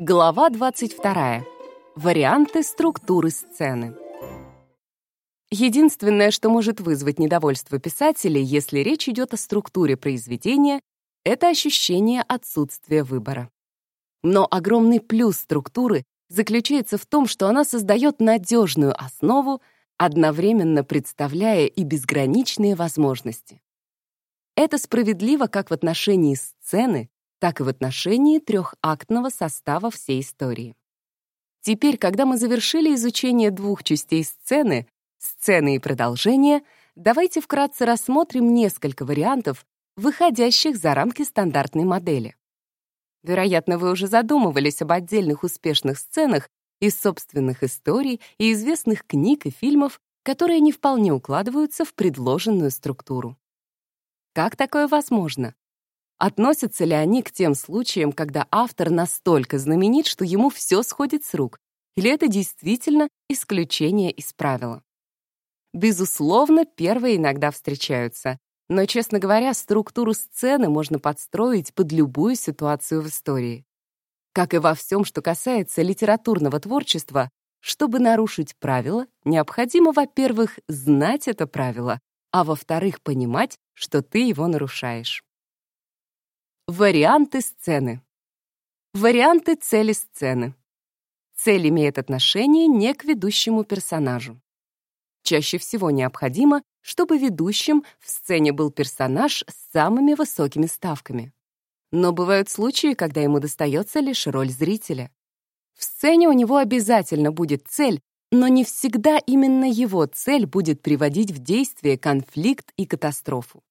Глава 22. Варианты структуры сцены. Единственное, что может вызвать недовольство писателей, если речь идет о структуре произведения, это ощущение отсутствия выбора. Но огромный плюс структуры заключается в том, что она создает надежную основу, одновременно представляя и безграничные возможности. Это справедливо как в отношении сцены, так и в отношении трехактного состава всей истории. Теперь, когда мы завершили изучение двух частей сцены, сцены и продолжения, давайте вкратце рассмотрим несколько вариантов, выходящих за рамки стандартной модели. Вероятно, вы уже задумывались об отдельных успешных сценах из собственных историй и известных книг и фильмов, которые не вполне укладываются в предложенную структуру. Как такое возможно? Относятся ли они к тем случаям, когда автор настолько знаменит, что ему все сходит с рук? Или это действительно исключение из правила? Безусловно, первые иногда встречаются. Но, честно говоря, структуру сцены можно подстроить под любую ситуацию в истории. Как и во всем, что касается литературного творчества, чтобы нарушить правила, необходимо, во-первых, знать это правило, а во-вторых, понимать, что ты его нарушаешь. Варианты сцены. Варианты цели сцены. Цель имеет отношение не к ведущему персонажу. Чаще всего необходимо, чтобы ведущим в сцене был персонаж с самыми высокими ставками. Но бывают случаи, когда ему достается лишь роль зрителя. В сцене у него обязательно будет цель, но не всегда именно его цель будет приводить в действие конфликт и катастрофу.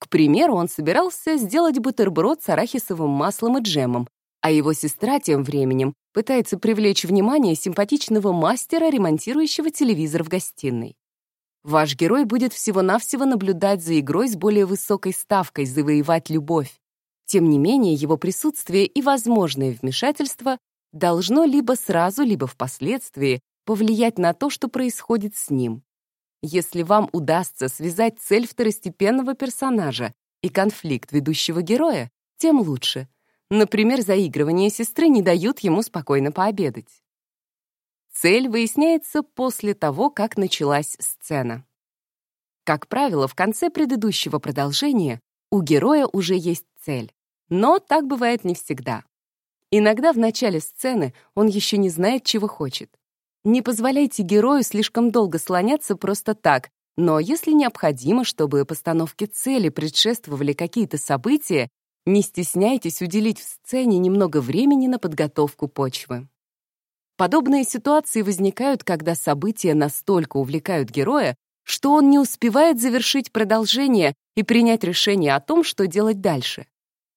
К примеру, он собирался сделать бутерброд с арахисовым маслом и джемом, а его сестра тем временем пытается привлечь внимание симпатичного мастера, ремонтирующего телевизор в гостиной. Ваш герой будет всего-навсего наблюдать за игрой с более высокой ставкой завоевать любовь. Тем не менее, его присутствие и возможное вмешательство должно либо сразу, либо впоследствии повлиять на то, что происходит с ним. Если вам удастся связать цель второстепенного персонажа и конфликт ведущего героя, тем лучше. Например, заигрывание сестры не дают ему спокойно пообедать. Цель выясняется после того, как началась сцена. Как правило, в конце предыдущего продолжения у героя уже есть цель. Но так бывает не всегда. Иногда в начале сцены он еще не знает, чего хочет. Не позволяйте герою слишком долго слоняться просто так, но если необходимо, чтобы постановке цели предшествовали какие-то события, не стесняйтесь уделить в сцене немного времени на подготовку почвы. Подобные ситуации возникают, когда события настолько увлекают героя, что он не успевает завершить продолжение и принять решение о том, что делать дальше.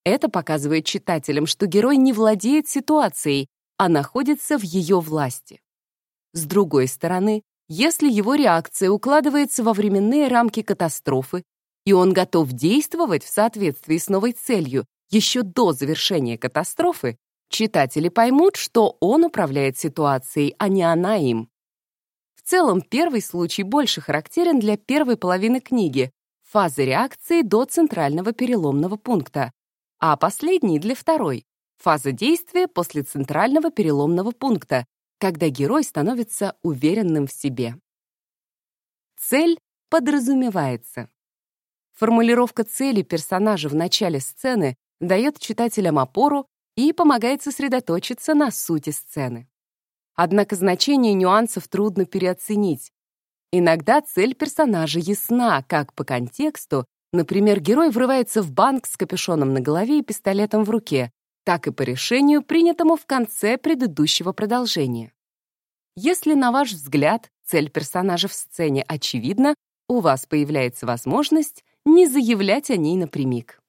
Это показывает читателям, что герой не владеет ситуацией, а находится в ее власти. С другой стороны, если его реакция укладывается во временные рамки катастрофы, и он готов действовать в соответствии с новой целью еще до завершения катастрофы, читатели поймут, что он управляет ситуацией, а не она им. В целом, первый случай больше характерен для первой половины книги, фазы реакции до центрального переломного пункта, а последний — для второй, фаза действия после центрального переломного пункта, когда герой становится уверенным в себе. Цель подразумевается. Формулировка цели персонажа в начале сцены дает читателям опору и помогает сосредоточиться на сути сцены. Однако значение нюансов трудно переоценить. Иногда цель персонажа ясна, как по контексту, например, герой врывается в банк с капюшоном на голове и пистолетом в руке, так и по решению, принятому в конце предыдущего продолжения. Если, на ваш взгляд, цель персонажа в сцене очевидна, у вас появляется возможность не заявлять о ней напрямик.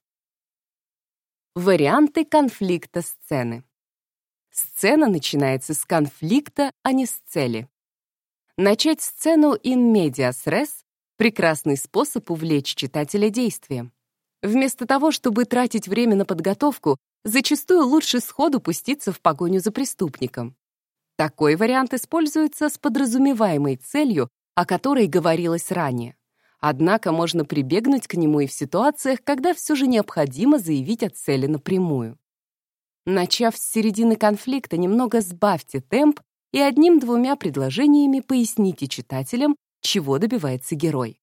Варианты конфликта сцены. Сцена начинается с конфликта, а не с цели. Начать сцену in medias res — прекрасный способ увлечь читателя действием. Вместо того, чтобы тратить время на подготовку, зачастую лучше сходу пуститься в погоню за преступником. Такой вариант используется с подразумеваемой целью, о которой говорилось ранее. Однако можно прибегнуть к нему и в ситуациях, когда все же необходимо заявить о цели напрямую. Начав с середины конфликта, немного сбавьте темп и одним-двумя предложениями поясните читателям, чего добивается герой.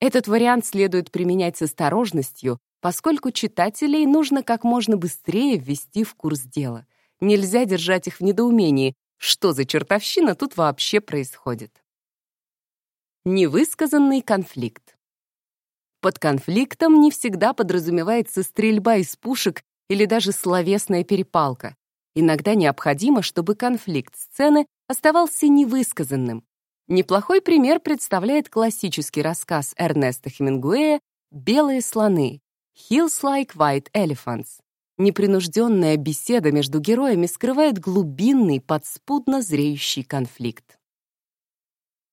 Этот вариант следует применять с осторожностью, поскольку читателей нужно как можно быстрее ввести в курс дела. Нельзя держать их в недоумении, что за чертовщина тут вообще происходит. Невысказанный конфликт. Под конфликтом не всегда подразумевается стрельба из пушек или даже словесная перепалка. Иногда необходимо, чтобы конфликт сцены оставался невысказанным. Неплохой пример представляет классический рассказ Эрнеста Хемингуэя «Белые слоны» «Hills like white elephants». Непринужденная беседа между героями скрывает глубинный, подспудно зреющий конфликт.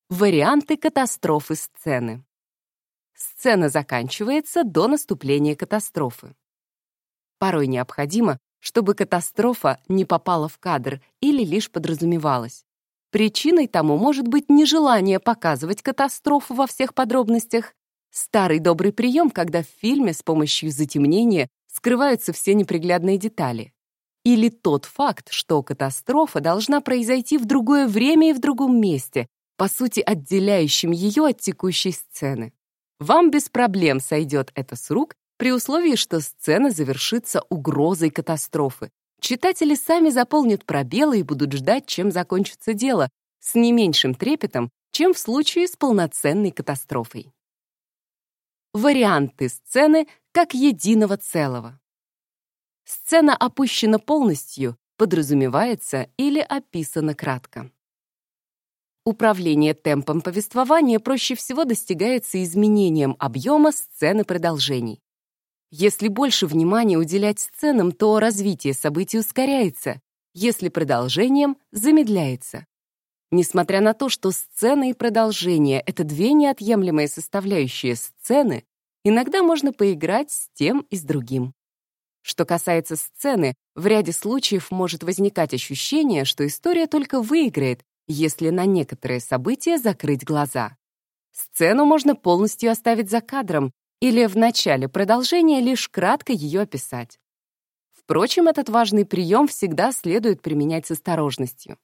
Варианты катастрофы сцены. Сцена заканчивается до наступления катастрофы. Порой необходимо, чтобы катастрофа не попала в кадр или лишь подразумевалась. Причиной тому может быть нежелание показывать катастрофу во всех подробностях, старый добрый прием, когда в фильме с помощью затемнения скрываются все неприглядные детали. Или тот факт, что катастрофа должна произойти в другое время и в другом месте, по сути, отделяющим ее от текущей сцены. Вам без проблем сойдет это с рук, при условии, что сцена завершится угрозой катастрофы. Читатели сами заполнят пробелы и будут ждать, чем закончится дело, с не меньшим трепетом, чем в случае с полноценной катастрофой. Варианты сцены как единого целого. Сцена опущена полностью, подразумевается или описана кратко. Управление темпом повествования проще всего достигается изменением объема сцены продолжений. Если больше внимания уделять сценам, то развитие событий ускоряется, если продолжением — замедляется. Несмотря на то, что сцена и продолжение — это две неотъемлемые составляющие сцены, иногда можно поиграть с тем и с другим. Что касается сцены, в ряде случаев может возникать ощущение, что история только выиграет, если на некоторые события закрыть глаза. Сцену можно полностью оставить за кадром, или в начале продолжения лишь кратко ее описать. Впрочем, этот важный прием всегда следует применять с осторожностью.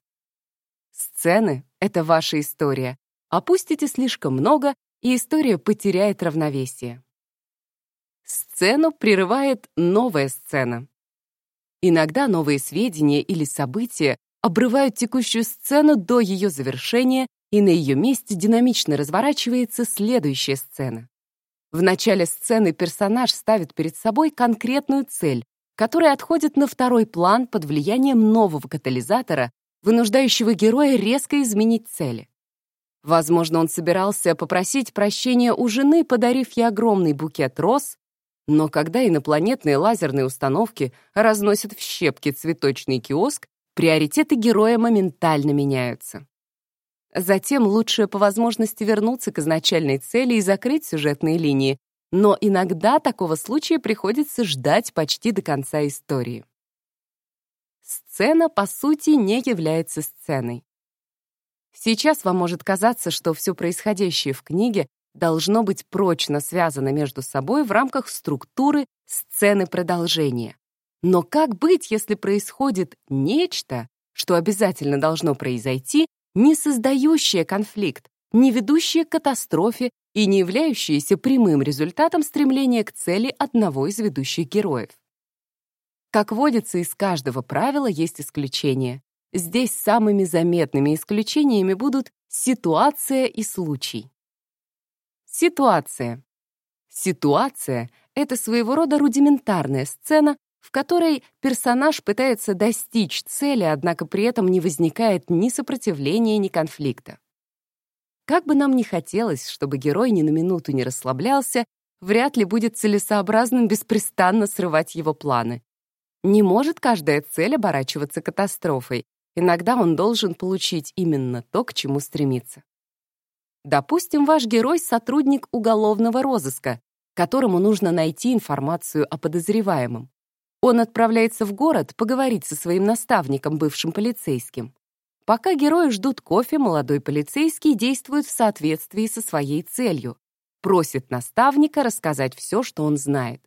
Сцены — это ваша история. Опустите слишком много, и история потеряет равновесие. Сцену прерывает новая сцена. Иногда новые сведения или события обрывают текущую сцену до ее завершения, и на ее месте динамично разворачивается следующая сцена. В начале сцены персонаж ставит перед собой конкретную цель, которая отходит на второй план под влиянием нового катализатора, вынуждающего героя резко изменить цели. Возможно, он собирался попросить прощения у жены, подарив ей огромный букет роз, но когда инопланетные лазерные установки разносят в щепки цветочный киоск, приоритеты героя моментально меняются. Затем лучше по возможности вернуться к изначальной цели и закрыть сюжетные линии, но иногда такого случая приходится ждать почти до конца истории. Сцена, по сути, не является сценой. Сейчас вам может казаться, что все происходящее в книге должно быть прочно связано между собой в рамках структуры сцены продолжения. Но как быть, если происходит нечто, что обязательно должно произойти, не создающая конфликт, не ведущая к катастрофе и не являющаяся прямым результатом стремления к цели одного из ведущих героев. Как водится, из каждого правила есть исключения. Здесь самыми заметными исключениями будут ситуация и случай. Ситуация. Ситуация — это своего рода рудиментарная сцена, в которой персонаж пытается достичь цели, однако при этом не возникает ни сопротивления, ни конфликта. Как бы нам ни хотелось, чтобы герой ни на минуту не расслаблялся, вряд ли будет целесообразным беспрестанно срывать его планы. Не может каждая цель оборачиваться катастрофой. Иногда он должен получить именно то, к чему стремится. Допустим, ваш герой — сотрудник уголовного розыска, которому нужно найти информацию о подозреваемом. Он отправляется в город поговорить со своим наставником, бывшим полицейским. Пока герои ждут кофе, молодой полицейский действует в соответствии со своей целью. Просит наставника рассказать все, что он знает.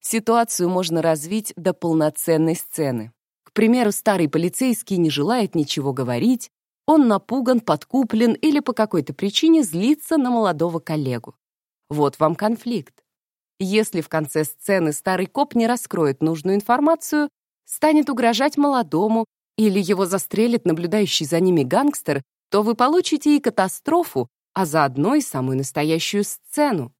Ситуацию можно развить до полноценной сцены. К примеру, старый полицейский не желает ничего говорить, он напуган, подкуплен или по какой-то причине злится на молодого коллегу. Вот вам конфликт. Если в конце сцены старый коп не раскроет нужную информацию, станет угрожать молодому или его застрелит наблюдающий за ними гангстер, то вы получите и катастрофу, а заодно и самую настоящую сцену.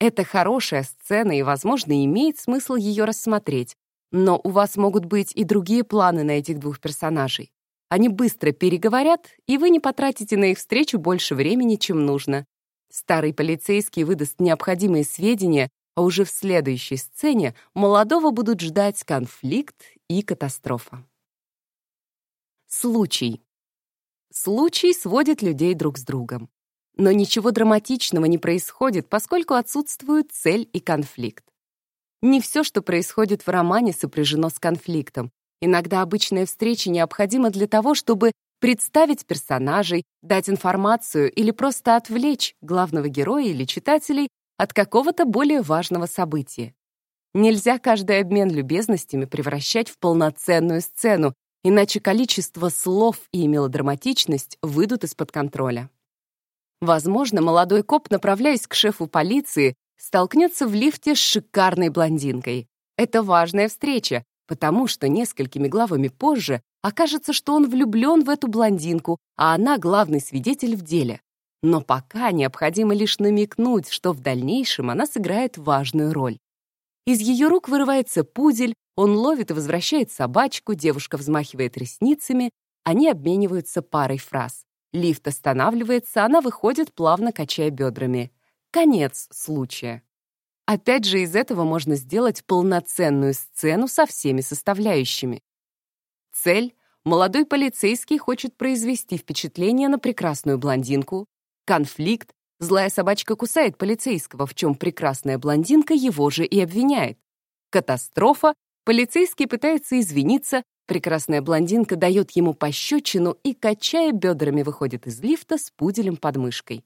Это хорошая сцена, и, возможно, имеет смысл ее рассмотреть. Но у вас могут быть и другие планы на этих двух персонажей. Они быстро переговорят, и вы не потратите на их встречу больше времени, чем нужно. Старый полицейский выдаст необходимые сведения, а уже в следующей сцене молодого будут ждать конфликт и катастрофа. Случай. Случай сводит людей друг с другом. Но ничего драматичного не происходит, поскольку отсутствуют цель и конфликт. Не все, что происходит в романе, сопряжено с конфликтом. Иногда обычная встреча необходима для того, чтобы представить персонажей, дать информацию или просто отвлечь главного героя или читателей от какого-то более важного события. Нельзя каждый обмен любезностями превращать в полноценную сцену, иначе количество слов и мелодраматичность выйдут из-под контроля. Возможно, молодой коп, направляясь к шефу полиции, столкнется в лифте с шикарной блондинкой. Это важная встреча, потому что несколькими главами позже окажется, что он влюблен в эту блондинку, а она главный свидетель в деле. Но пока необходимо лишь намекнуть, что в дальнейшем она сыграет важную роль. Из ее рук вырывается пудель, он ловит и возвращает собачку, девушка взмахивает ресницами, они обмениваются парой фраз. Лифт останавливается, она выходит, плавно качая бедрами. Конец случая. Опять же, из этого можно сделать полноценную сцену со всеми составляющими. Цель — молодой полицейский хочет произвести впечатление на прекрасную блондинку. Конфликт — злая собачка кусает полицейского, в чем прекрасная блондинка его же и обвиняет. Катастрофа — полицейский пытается извиниться, Прекрасная блондинка дает ему пощечину и, качая бедрами, выходит из лифта с пуделем под мышкой.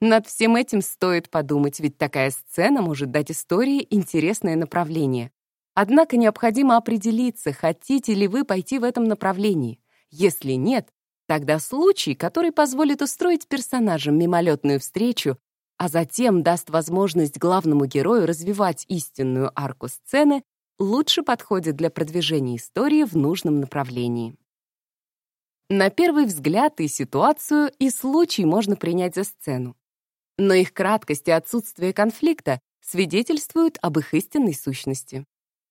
Над всем этим стоит подумать, ведь такая сцена может дать истории интересное направление. Однако необходимо определиться, хотите ли вы пойти в этом направлении. Если нет, тогда случай, который позволит устроить персонажам мимолетную встречу, а затем даст возможность главному герою развивать истинную арку сцены, лучше подходит для продвижения истории в нужном направлении. На первый взгляд и ситуацию, и случай можно принять за сцену. Но их краткость и отсутствие конфликта свидетельствуют об их истинной сущности.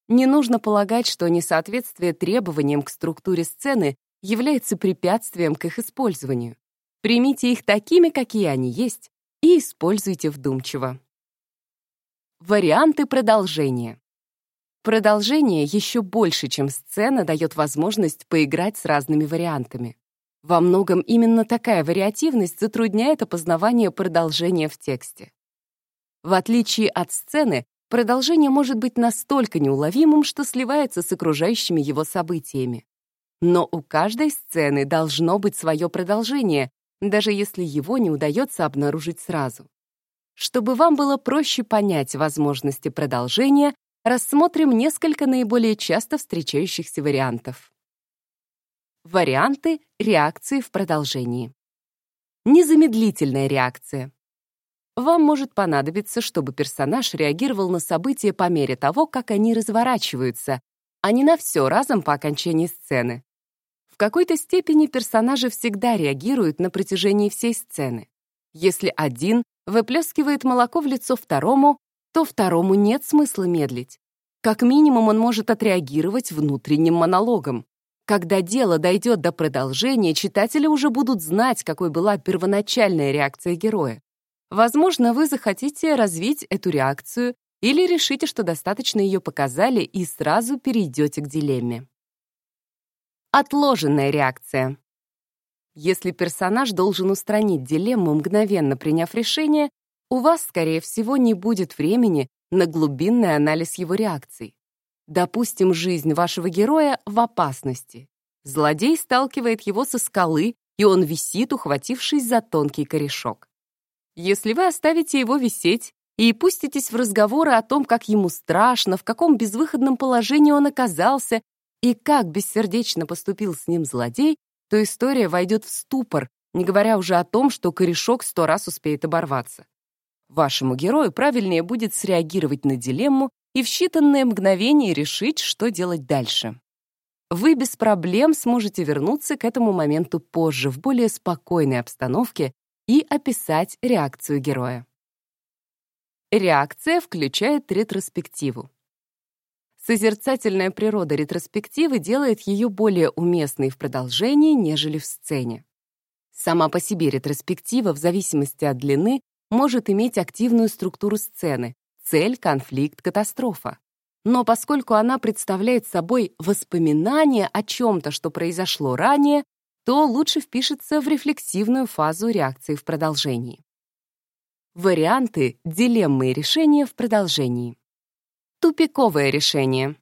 Не нужно полагать, что несоответствие требованиям к структуре сцены является препятствием к их использованию. Примите их такими, какие они есть, и используйте вдумчиво. Варианты продолжения. Продолжение еще больше, чем сцена, дает возможность поиграть с разными вариантами. Во многом именно такая вариативность затрудняет опознавание продолжения в тексте. В отличие от сцены, продолжение может быть настолько неуловимым, что сливается с окружающими его событиями. Но у каждой сцены должно быть свое продолжение, даже если его не удается обнаружить сразу. Чтобы вам было проще понять возможности продолжения, рассмотрим несколько наиболее часто встречающихся вариантов. Варианты реакции в продолжении. Незамедлительная реакция. Вам может понадобиться, чтобы персонаж реагировал на события по мере того, как они разворачиваются, а не на все разом по окончании сцены. В какой-то степени персонажи всегда реагируют на протяжении всей сцены. Если один выплескивает молоко в лицо второму, то второму нет смысла медлить. Как минимум он может отреагировать внутренним монологом. Когда дело дойдет до продолжения, читатели уже будут знать, какой была первоначальная реакция героя. Возможно, вы захотите развить эту реакцию или решите, что достаточно ее показали и сразу перейдете к дилемме. Отложенная реакция. Если персонаж должен устранить дилемму, мгновенно приняв решение, у вас, скорее всего, не будет времени на глубинный анализ его реакций. Допустим, жизнь вашего героя в опасности. Злодей сталкивает его со скалы, и он висит, ухватившись за тонкий корешок. Если вы оставите его висеть и пуститесь в разговоры о том, как ему страшно, в каком безвыходном положении он оказался и как бессердечно поступил с ним злодей, то история войдет в ступор, не говоря уже о том, что корешок сто раз успеет оборваться. Вашему герою правильнее будет среагировать на дилемму и в считанные мгновения решить, что делать дальше. Вы без проблем сможете вернуться к этому моменту позже, в более спокойной обстановке, и описать реакцию героя. Реакция включает ретроспективу. Созерцательная природа ретроспективы делает ее более уместной в продолжении, нежели в сцене. Сама по себе ретроспектива, в зависимости от длины, может иметь активную структуру сцены, цель, конфликт, катастрофа. Но поскольку она представляет собой воспоминание о чем-то, что произошло ранее, то лучше впишется в рефлексивную фазу реакции в продолжении. Варианты дилеммы решения в продолжении. Тупиковое решение.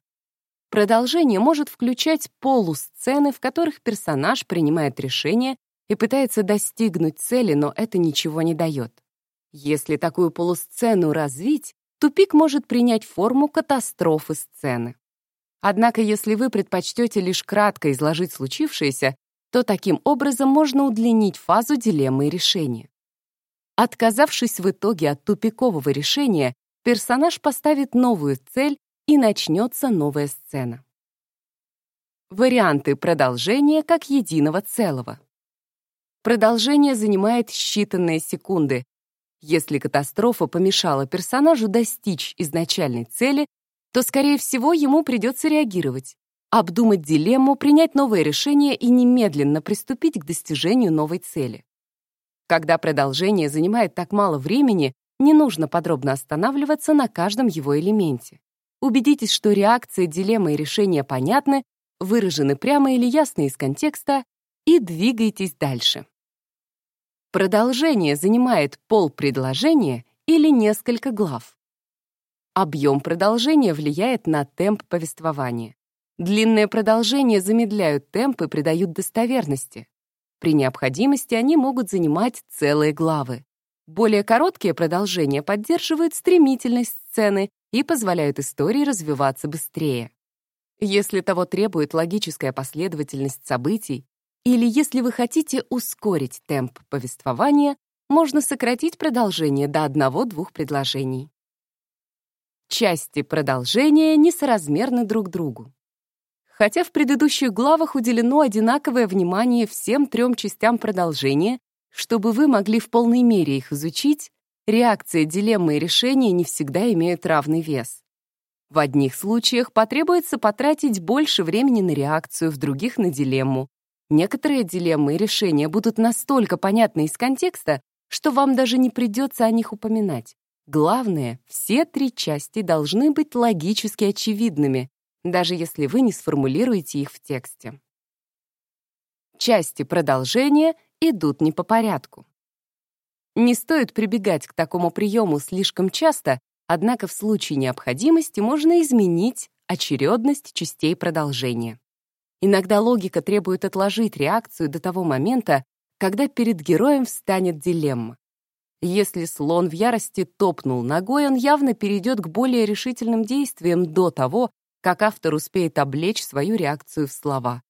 Продолжение может включать полусцены, в которых персонаж принимает решение и пытается достигнуть цели, но это ничего не дает. Если такую полусцену развить, тупик может принять форму катастрофы сцены. Однако, если вы предпочтете лишь кратко изложить случившееся, то таким образом можно удлинить фазу дилеммы и решения. Отказавшись в итоге от тупикового решения, персонаж поставит новую цель и начнется новая сцена. Варианты продолжения как единого целого. Продолжение занимает считанные секунды, если катастрофа помешала персонажу достичь изначальной цели, то, скорее всего, ему придется реагировать, обдумать дилемму, принять новое решение и немедленно приступить к достижению новой цели. Когда продолжение занимает так мало времени, не нужно подробно останавливаться на каждом его элементе. Убедитесь, что реакция, дилемма и решение понятны, выражены прямо или ясно из контекста, и двигайтесь дальше. Продолжение занимает пол предложения или несколько глав. Объем продолжения влияет на темп повествования. Длинные продолжения замедляют темп и придают достоверности. При необходимости они могут занимать целые главы. Более короткие продолжения поддерживают стремительность сцены и позволяют истории развиваться быстрее. Если того требует логическая последовательность событий, или если вы хотите ускорить темп повествования, можно сократить продолжение до одного-двух предложений. Части продолжения несоразмерны друг другу. Хотя в предыдущих главах уделено одинаковое внимание всем трем частям продолжения, чтобы вы могли в полной мере их изучить, реакция, дилеммы и решения не всегда имеют равный вес. В одних случаях потребуется потратить больше времени на реакцию, в других — на дилемму, Некоторые дилеммы и решения будут настолько понятны из контекста, что вам даже не придется о них упоминать. Главное, все три части должны быть логически очевидными, даже если вы не сформулируете их в тексте. Части продолжения идут не по порядку. Не стоит прибегать к такому приему слишком часто, однако в случае необходимости можно изменить очередность частей продолжения. Иногда логика требует отложить реакцию до того момента, когда перед героем встанет дилемма. Если слон в ярости топнул ногой, он явно перейдет к более решительным действиям до того, как автор успеет облечь свою реакцию в слова.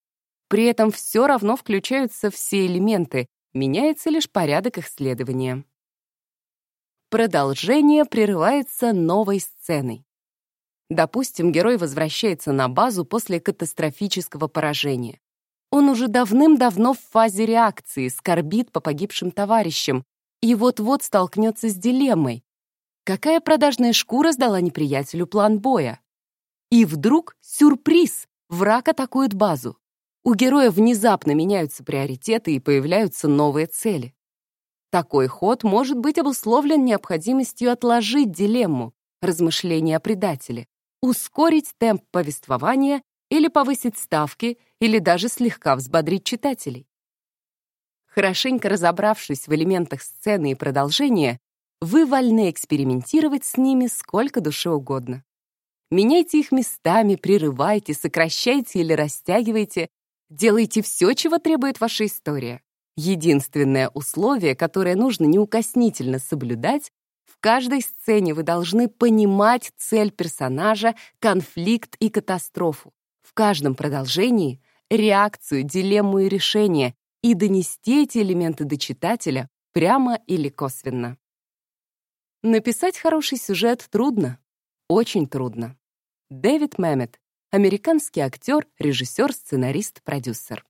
При этом все равно включаются все элементы, меняется лишь порядок их следования. Продолжение прерывается новой сценой. Допустим, герой возвращается на базу после катастрофического поражения. Он уже давным-давно в фазе реакции, скорбит по погибшим товарищам и вот-вот столкнется с дилеммой. Какая продажная шкура сдала неприятелю план боя? И вдруг сюрприз! Враг атакует базу. У героя внезапно меняются приоритеты и появляются новые цели. Такой ход может быть обусловлен необходимостью отложить дилемму, размышления о предателе, ускорить темп повествования или повысить ставки, или даже слегка взбодрить читателей. Хорошенько разобравшись в элементах сцены и продолжения, вы вольны экспериментировать с ними сколько душе угодно. Меняйте их местами, прерывайте, сокращайте или растягивайте, делайте все, чего требует ваша история. Единственное условие, которое нужно неукоснительно соблюдать, каждой сцене вы должны понимать цель персонажа, конфликт и катастрофу. В каждом продолжении — реакцию, дилемму и решение, и донести эти элементы до читателя прямо или косвенно. Написать хороший сюжет трудно, очень трудно. Дэвид Мэммет, американский актер, режиссер, сценарист, продюсер.